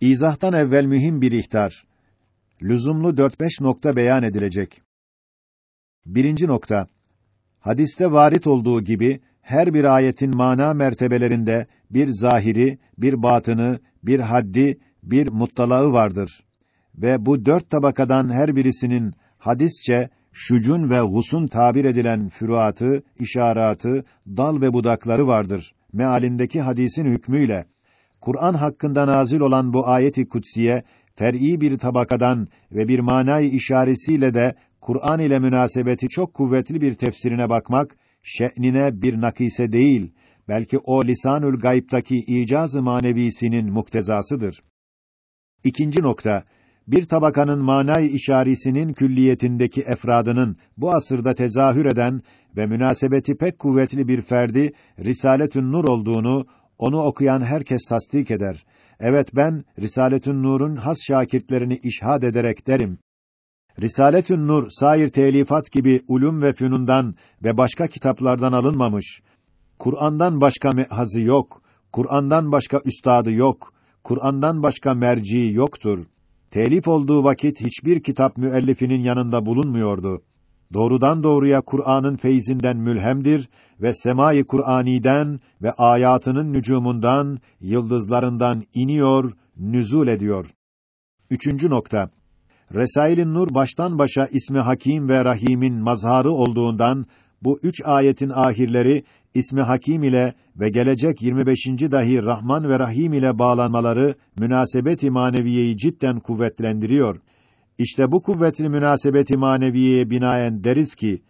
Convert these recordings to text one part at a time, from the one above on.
İzahtan evvel mühim bir ihtar. Lüzumlu 4-5 nokta beyan edilecek. Birinci nokta. Hadiste varit olduğu gibi her bir ayetin mana mertebelerinde bir zahiri, bir batını, bir haddi, bir muttalağı vardır. Ve bu dört tabakadan her birisinin hadisçe şucun ve husun tabir edilen füruatı, işaratı, dal ve budakları vardır. Mealindeki hadisin hükmüyle Kur'an hakkında nazil olan bu ayeti kutsiye fer'i bir tabakadan ve bir manayı işaresiyle de Kur'an ile münasebeti çok kuvvetli bir tefsirine bakmak şe'nine bir nakise değil, belki o lisanül gayiptaki icaz-ı manevisinin muktezasıdır. İkinci nokta, bir tabakanın manay işarisinin külliyetindeki efradının bu asırda tezahür eden ve münasebeti pek kuvvetli bir ferdi Risaletün Nur olduğunu onu okuyan herkes tasdik eder. Evet ben Risaletün Nur'un has şakirtlerini işhad ederek derim. Risaletün Nur sair telifat gibi ulum ve fünundan ve başka kitaplardan alınmamış. Kur'an'dan başka mehazı yok. Kur'an'dan başka üstadı yok. Kur'an'dan başka merci yoktur. Telif olduğu vakit hiçbir kitap müellifinin yanında bulunmuyordu. Doğrudan doğruya Kur'an'ın feyzinden mülhemdir ve semai Kur'ani'den ve ayatının nücumundan, yıldızlarından iniyor, nüzul ediyor. Üçüncü nokta. Resailin Nur baştan başa ismi Hakim ve Rahim'in mazharı olduğundan bu üç ayetin ahirleri ismi Hakim ile ve gelecek 25. dahi Rahman ve Rahim ile bağlanmaları münasebet-i maneviyeyi cidden kuvvetlendiriyor. İşte bu kuvvetli münasebet-i maneviyeye binaen deriz ki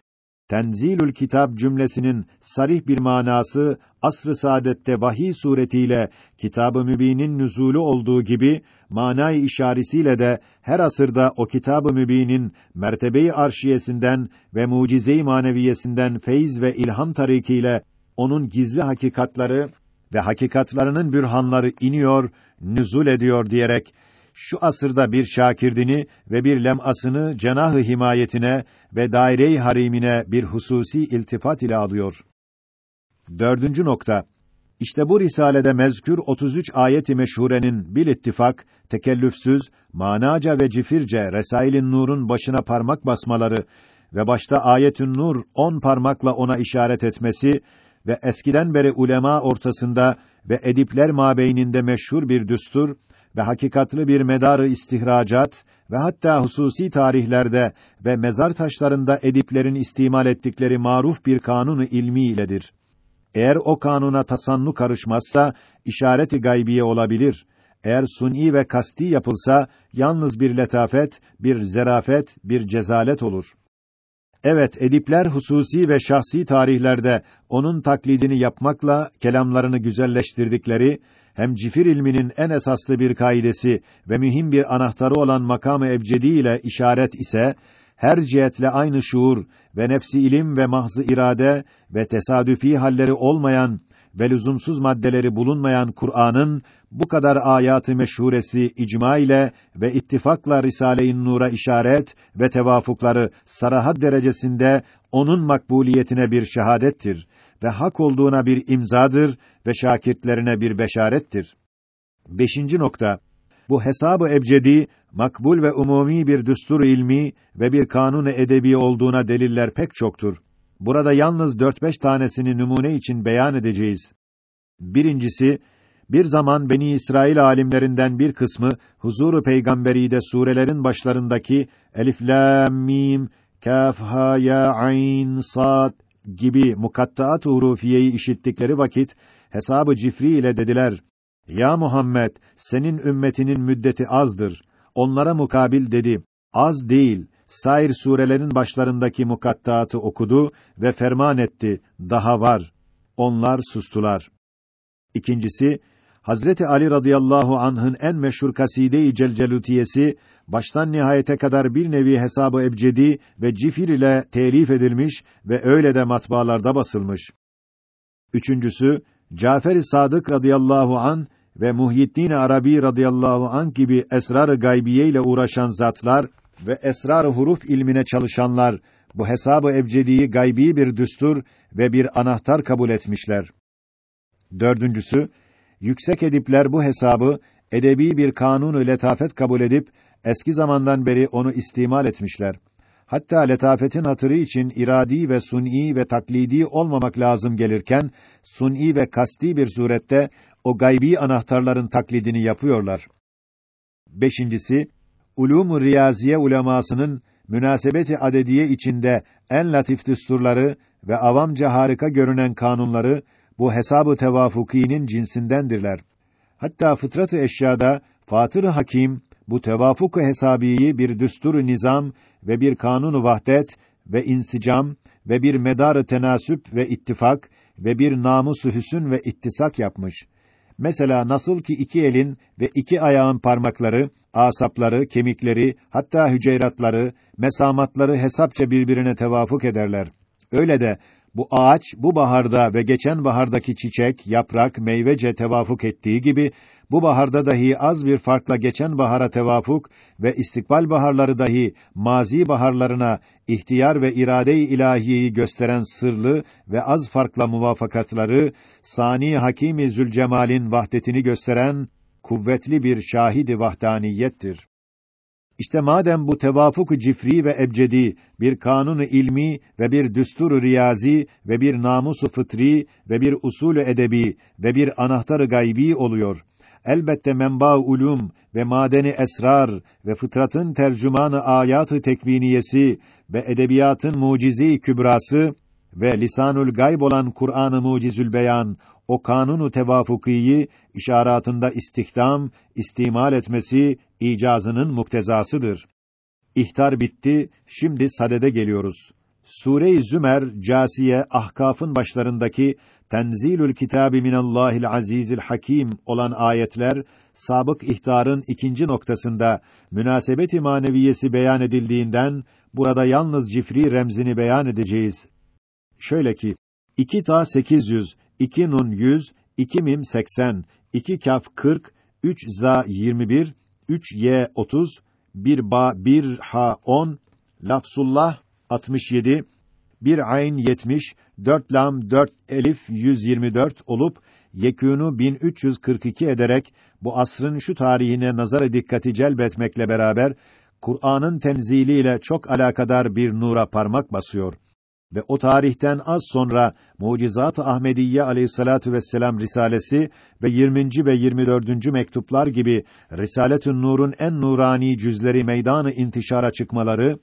Tenzilül Kitap cümlesinin sarih bir manası asr-ı saadette vahiy suretiyle Kitab-ı Mübin'in nüzulü olduğu gibi manay işaretiyle de her asırda o Kitab-ı Mübin'in mertebeyi arşiyesinden ve mucize-i maneviyesinden feyz ve ilham tarikiyle onun gizli hakikatları ve hakikatlarının bürhanları iniyor, nüzul ediyor diyerek şu asırda bir şakirdini ve bir lemasını cenah-ı himayetine ve daire-i harimine bir hususi iltifat ile alıyor. Dördüncü nokta. İşte bu risalede mezkür 33 ayet-i meşhurenin bil ittifak, tekellüfsüz, manaca ve cifirce Resailin Nur'un başına parmak basmaları ve başta ayetün Nur 10 parmakla ona işaret etmesi ve eskiden beri ulema ortasında ve edipler mabeyninde meşhur bir düstur ve hakikatlı bir medarı istihracat ve hatta hususi tarihlerde ve mezar taşlarında ediplerin istimal ettikleri maruf bir kanunu ilmi iledir. Eğer o kanuna tasannu karışmazsa işareti gaybiye olabilir. Eğer suni ve kasti yapılsa yalnız bir letafet, bir zerafet, bir cezalet olur. Evet, edipler hususi ve şahsi tarihlerde onun taklidini yapmakla kelamlarını güzelleştirdikleri hem cifir ilminin en esaslı bir kaidesi ve mühim bir anahtarı olan makamı ebcedi ile işaret ise her cihetle aynı şuur ve nefsi ilim ve mahzı irade ve tesadüfi halleri olmayan ve lüzumsuz maddeleri bulunmayan Kur'an'ın bu kadar ayatı meşhuresi icma ile ve ittifakla Risale-i Nur'a işaret ve tevafukları sarahat derecesinde onun makbuliyetine bir şehadettir ve hak olduğuna bir imzadır ve şakirtlerine bir beşarettir. Beşinci nokta. Bu hesabı ebcedi, makbul ve umumi bir düstur ilmi ve bir kanun edebi olduğuna deliller pek çoktur. Burada yalnız dört beş tanesini numune için beyan edeceğiz. Birincisi, bir zaman Beni İsrail alimlerinden bir kısmı huzuru peygamberi'de surelerin başlarındaki elif lam mim kaf ha ya ayn sad gibi mukattaat hurufiyeyi işittikleri vakit hesabı cifri ile dediler: Ya Muhammed, senin ümmetinin müddeti azdır. Onlara mukabil dedi: Az değil. Sair surelerin başlarındaki mukattaatı okudu ve ferman etti: Daha var. Onlar sustular. İkincisi, Hazreti Ali radıyallahu anh'ın en meşhur kaside-i Celcelutiyesi baştan nihayete kadar bir nevi hesabı ebcedi ve cifir ile telif edilmiş ve öyle de matbaalarda basılmış. Üçüncüsü, Cafer-i Sadık radıyallahu an ve Muhyiddin Arabi radıyallahu an gibi esrar-ı gaybiye ile uğraşan zatlar ve esrar-ı huruf ilmine çalışanlar bu hesabı ebcediyi gaybi bir düstur ve bir anahtar kabul etmişler. Dördüncüsü, yüksek edipler bu hesabı edebi bir kanunu letafet kabul edip eski zamandan beri onu istimal etmişler. Hatta letafetin hatırı için iradi ve suni ve taklidi olmamak lazım gelirken suni ve kasti bir surette o gaybi anahtarların taklidini yapıyorlar. Beşincisi, ulûm-u riyaziye ulemasının münasebeti adediye içinde en latif düsturları ve avamca harika görünen kanunları bu hesabı tevafukînin cinsindendirler. Hatta fıtrat-ı eşyada Fatır-ı Hakim bu tevafuk-ı hesabiyi bir düstur nizam ve bir kanunu vahdet ve insicam ve bir medar-ı tenasüp ve ittifak ve bir namus-u hüsün ve ittisak yapmış. Mesela nasıl ki iki elin ve iki ayağın parmakları, asapları, kemikleri, hatta hüceyratları, mesamatları hesapça birbirine tevafuk ederler. Öyle de bu ağaç bu baharda ve geçen bahardaki çiçek, yaprak, meyvece tevafuk ettiği gibi bu baharda dahi az bir farkla geçen bahara tevafuk ve istikbal baharları dahi mazi baharlarına ihtiyar ve irade-i ilahiyeyi gösteren sırlı ve az farkla muvafakatları Sani Hakîm-i Zülcemal'in vahdetini gösteren kuvvetli bir şahidi vahdaniyettir. İşte madem bu tevafuk cifri ve ebcedi bir kanunu ilmi ve bir düstur riyazi ve bir namusu fıtri ve bir usulü edebi ve bir anahtarı gaybi oluyor. Elbette menba ulum ve madeni esrar ve fıtratın tercümanı ayatı tekviniyesi ve edebiyatın mucizi kübrası ve lisanul gayb olan Kur'an-ı Mucizül Beyan o kanunu tevafukiyi işaretinde istihdam, istimal etmesi icazının muktezasıdır. İhtar bitti, şimdi sadede geliyoruz. Sure-i Zümer, Casiye, Ahkaf'ın başlarındaki Tenzilül Kitabi minallahil azizil hakim olan ayetler sabık ihtarın ikinci noktasında münasebet-i maneviyesi beyan edildiğinden burada yalnız cifri remzini beyan edeceğiz. Şöyle ki 2 ta 800, 2 nun 100, 2 mim 80, 2 kaf 40, 3 za 21, 3 y 30, 1 ba 1 ha 10, lafzullah 67, 1 ayn 70, 4 lam 4 elif 124 olup yekûnu 1342 ederek bu asrın şu tarihine nazar dikkati celbetmekle beraber Kur'an'ın tenziliyle çok alakadar bir nura parmak basıyor ve o tarihten az sonra Mucizat-ı Ahmediyye Aleyhissalatu vesselam risalesi ve 20. ve 24. mektuplar gibi Risaletün Nur'un en nurani cüzleri meydanı intişara çıkmaları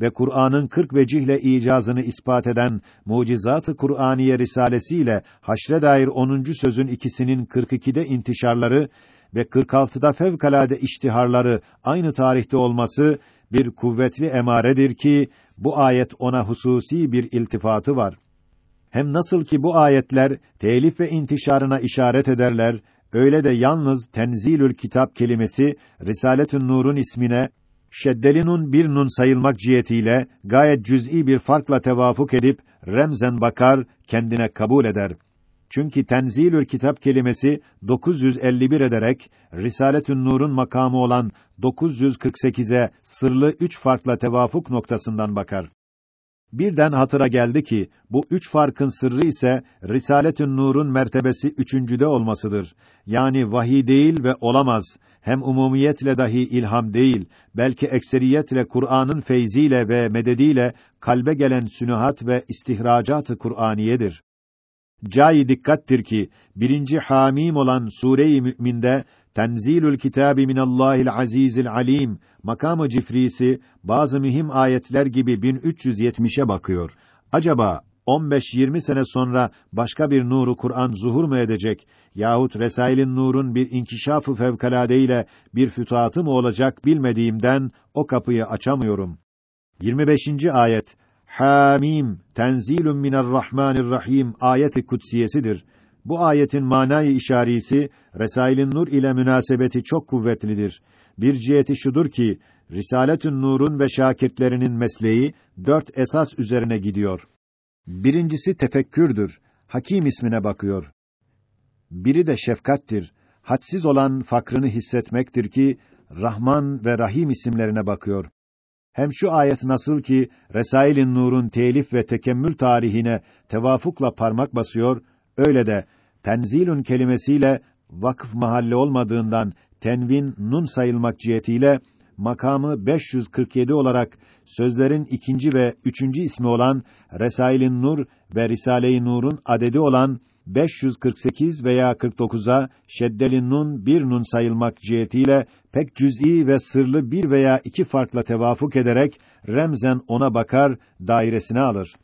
ve Kur'an'ın 40 vecihle icazını ispat eden Mucizat-ı Kur'aniye risalesiyle haşre dair 10. sözün ikisinin 42'de intişarları ve 46'da fevkalade iştiharları aynı tarihte olması bir kuvvetli emaredir ki bu ayet ona hususi bir iltifatı var. Hem nasıl ki bu ayetler telif ve intişarına işaret ederler, öyle de yalnız Tenzilül Kitap kelimesi Risaletün Nur'un ismine şeddelinun bir nun sayılmak cihetiyle gayet cüz'i bir farkla tevafuk edip remzen bakar, kendine kabul eder. Çünkü Tenzilül Kitap kelimesi 951 ederek Risaletün Nur'un makamı olan 948'e sırlı üç farkla tevafuk noktasından bakar. Birden hatıra geldi ki bu üç farkın sırrı ise Risaletün Nur'un mertebesi üçüncüde olmasıdır. Yani vahiy değil ve olamaz. Hem umumiyetle dahi ilham değil, belki ekseriyetle Kur'an'ın feyziyle ve medediyle kalbe gelen sünuhat ve istihracat-ı Kur'aniyedir. Cai dikkattir ki birinci hamim olan sure-i Mü'minde Tenzilül Kitabi minallahil azizil alim makamı cifrisi bazı mühim ayetler gibi 1370'e bakıyor. Acaba 15-20 sene sonra başka bir nuru Kur'an zuhur mu edecek yahut Resail'in nurun bir inkişafı fevkalade ile bir fütuhatı mı olacak bilmediğimden o kapıyı açamıyorum. 25. ayet Hamim tenzilun minerrahmanirrahim ayeti kutsiyesidir. Bu ayetin manayı işarisi Resail'in Nur ile münasebeti çok kuvvetlidir. Bir ciheti şudur ki Risaletün Nur'un ve şakirtlerinin mesleği dört esas üzerine gidiyor. Birincisi tefekkürdür. Hakim ismine bakıyor. Biri de şefkattir. Hadsiz olan fakrını hissetmektir ki Rahman ve Rahim isimlerine bakıyor. Hem şu ayet nasıl ki Resail'in Nur'un telif ve tekemmül tarihine tevafukla parmak basıyor, öyle de tenzilun kelimesiyle vakıf mahalle olmadığından tenvin nun sayılmak cihetiyle makamı 547 olarak sözlerin ikinci ve üçüncü ismi olan Resailin Nur ve Risale-i Nur'un adedi olan 548 veya 49'a şeddelin nun bir nun sayılmak cihetiyle pek cüz'i ve sırlı bir veya iki farkla tevafuk ederek remzen ona bakar, dairesine alır.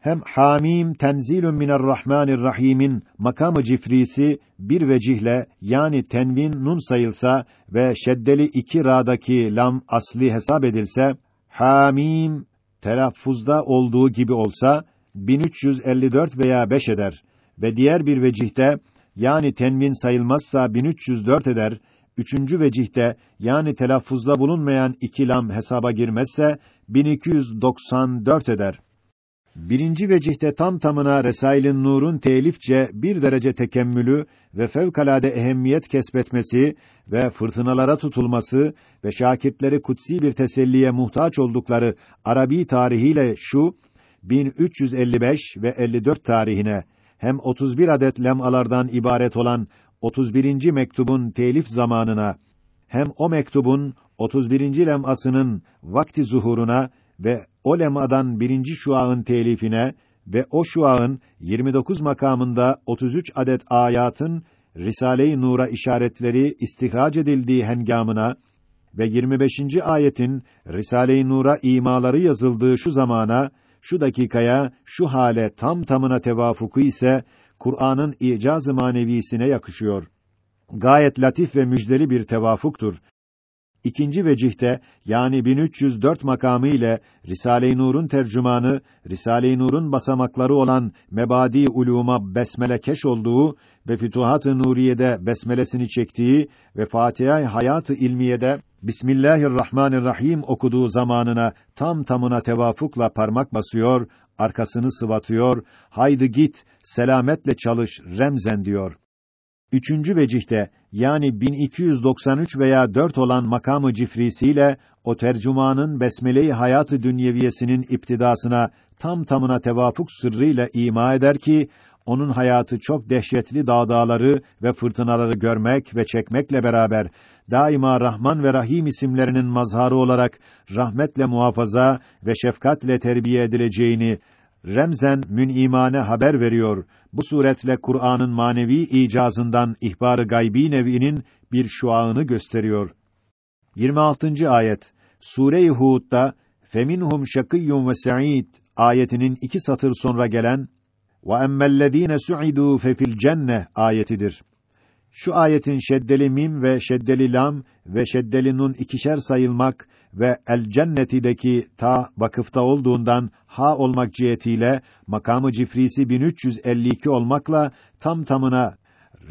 Hem Hamim tenzilun minerrahmanirrahim'in makamı cifrisi bir vecihle yani tenvin nun sayılsa ve şeddeli iki ra'daki lam asli hesap edilse Hamim telaffuzda olduğu gibi olsa 1354 veya 5 eder ve diğer bir vecihte yani tenvin sayılmazsa 1304 eder. Üçüncü vecihte yani telaffuzda bulunmayan iki lam hesaba girmezse 1294 eder. Birinci vecihte tam tamına Resail'in Nur'un telifçe bir derece tekemmülü ve fevkalade ehemmiyet kesbetmesi ve fırtınalara tutulması ve şakirtleri kutsi bir teselliye muhtaç oldukları Arabi tarihiyle şu 1355 ve 54 tarihine hem 31 adet lemalardan ibaret olan 31. mektubun telif zamanına hem o mektubun 31. lemasının vakti zuhuruna ve o lemadan birinci şuağın telifine ve o şuağın 29 makamında 33 adet ayatın Risale-i Nur'a işaretleri istihrac edildiği hengamına ve 25. ayetin Risale-i Nur'a imaları yazıldığı şu zamana, şu dakikaya, şu hale tam tamına tevafuku ise Kur'an'ın icaz-ı manevisine yakışıyor. Gayet latif ve müjdeli bir tevafuktur. İkinci vecihte yani 1304 makamı ile Risale-i Nur'un tercümanı, Risale-i Nur'un basamakları olan Mebadi ulûma besmele keş olduğu ve Fütuhat-ı Nuriye'de besmelesini çektiği ve Fatiha-i Hayat-ı İlmiye'de Bismillahirrahmanirrahim okuduğu zamanına tam tamına tevafukla parmak basıyor, arkasını sıvatıyor, haydi git, selametle çalış, remzen diyor. Üçüncü vecihte yani 1293 veya 4 olan makamı cifrisiyle o tercümanın besmele-i hayatı dünyeviyesinin iptidasına tam tamına tevafuk sırrıyla ima eder ki onun hayatı çok dehşetli dağdağları ve fırtınaları görmek ve çekmekle beraber daima Rahman ve Rahim isimlerinin mazharı olarak rahmetle muhafaza ve şefkatle terbiye edileceğini remzen münimane haber veriyor. Bu suretle Kur'an'ın manevi icazından ihbar-ı gaybi nev'inin bir şuağını gösteriyor. 26. ayet Sure-i Hud'da feminhum şakiyyun ve sa'id ayetinin iki satır sonra gelen ve emmellezîne su'idû fefil cenne ayetidir. Şu ayetin şeddeli mim ve şeddeli lam ve şeddeli nun ikişer sayılmak ve el cennetideki ta vakıfta olduğundan ha olmak cihetiyle makamı cifrisi 1352 olmakla tam tamına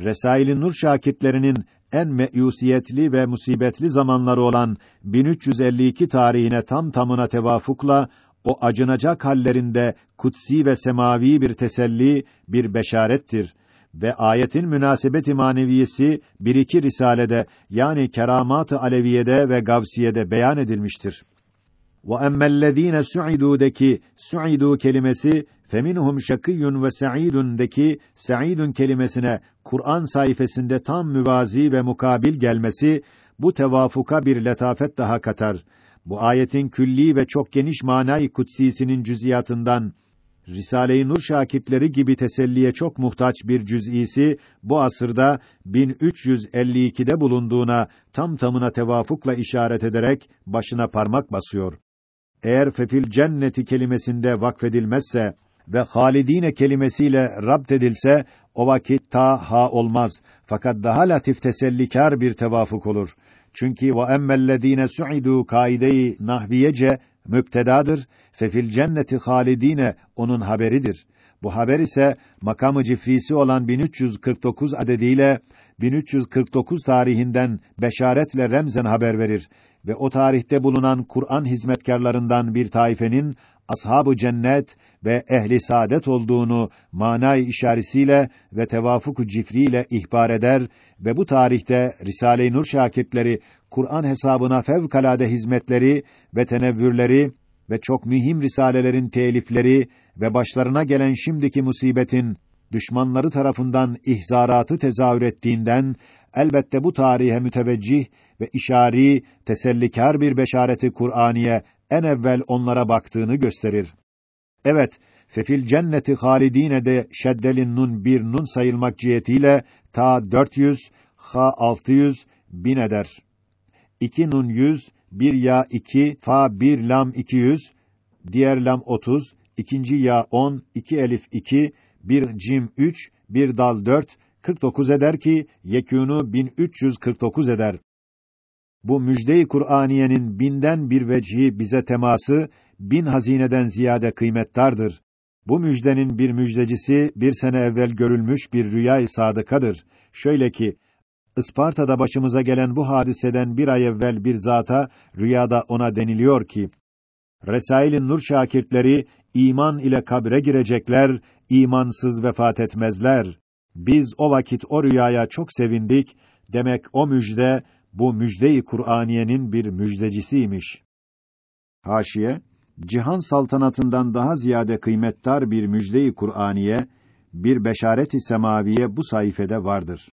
Resail-i Nur şakitlerinin en meyusiyetli ve musibetli zamanları olan 1352 tarihine tam tamına tevafukla o acınacak hallerinde kutsi ve semavi bir teselli, bir beşarettir ve ayetin münasebet-i maneviyesi bir iki risalede yani keramat-ı aleviyede ve gavsiyede beyan edilmiştir. Ve emmellezîne su'idû'deki su'idû kelimesi feminhum şakiyyun ve sa'idun'deki sa'idun kelimesine Kur'an sayfasında tam müvazi ve mukabil gelmesi bu tevafuka bir letafet daha katar. Bu ayetin külli ve çok geniş manayı kutsisinin cüziyatından Risale-i Nur şakitleri gibi teselliye çok muhtaç bir cüz'isi bu asırda 1352'de bulunduğuna tam tamına tevafukla işaret ederek başına parmak basıyor. Eğer fefil cenneti kelimesinde vakfedilmezse ve halidine kelimesiyle rabt edilse o vakit ta ha olmaz fakat daha latif tesellikar bir tevafuk olur. Çünkü ve emmellezine su'idu kaideyi nahviyece müptedadır. Fefil cenneti halidine onun haberidir. Bu haber ise makamı cifrisi olan 1349 adediyle 1349 tarihinden beşaretle remzen haber verir ve o tarihte bulunan Kur'an hizmetkarlarından bir taifenin ashab-ı cennet ve ehli saadet olduğunu manay işaretiyle ve tevafuk-u cifriyle ihbar eder ve bu tarihte Risale-i Nur şakirtleri Kur'an hesabına fevkalade hizmetleri ve tenevvürleri ve çok mühim risalelerin telifleri ve başlarına gelen şimdiki musibetin düşmanları tarafından ihzaratı tezahür ettiğinden elbette bu tarihe müteveccih ve işari, tesellikar bir beşareti Kur'aniye en evvel onlara baktığını gösterir. Evet, fefil cenneti halidine de şeddelin nun bir nun sayılmak cihetiyle ta 400, ha 600, bin eder. İki nun yüz, bir ya iki, fa bir lam iki yüz, diğer lam otuz, ikinci ya on, iki elif iki, bir cim üç, bir dal dört, kırk dokuz eder ki yekûnu bin üç yüz kırk dokuz eder. Bu müjde-i Kur'aniyenin binden bir vecihi bize teması bin hazineden ziyade kıymettardır. Bu müjdenin bir müjdecisi bir sene evvel görülmüş bir rüya-i sadıkadır. Şöyle ki Isparta'da başımıza gelen bu hadiseden bir ay evvel bir zata rüyada ona deniliyor ki Resail'in nur şakirtleri iman ile kabre girecekler, imansız vefat etmezler. Biz o vakit o rüyaya çok sevindik. Demek o müjde bu müjde-i Kur'aniyenin bir müjdecisiymiş. Haşiye cihan saltanatından daha ziyade kıymettar bir müjde-i Kur'aniye, bir beşaret-i semaviye bu sayfede vardır.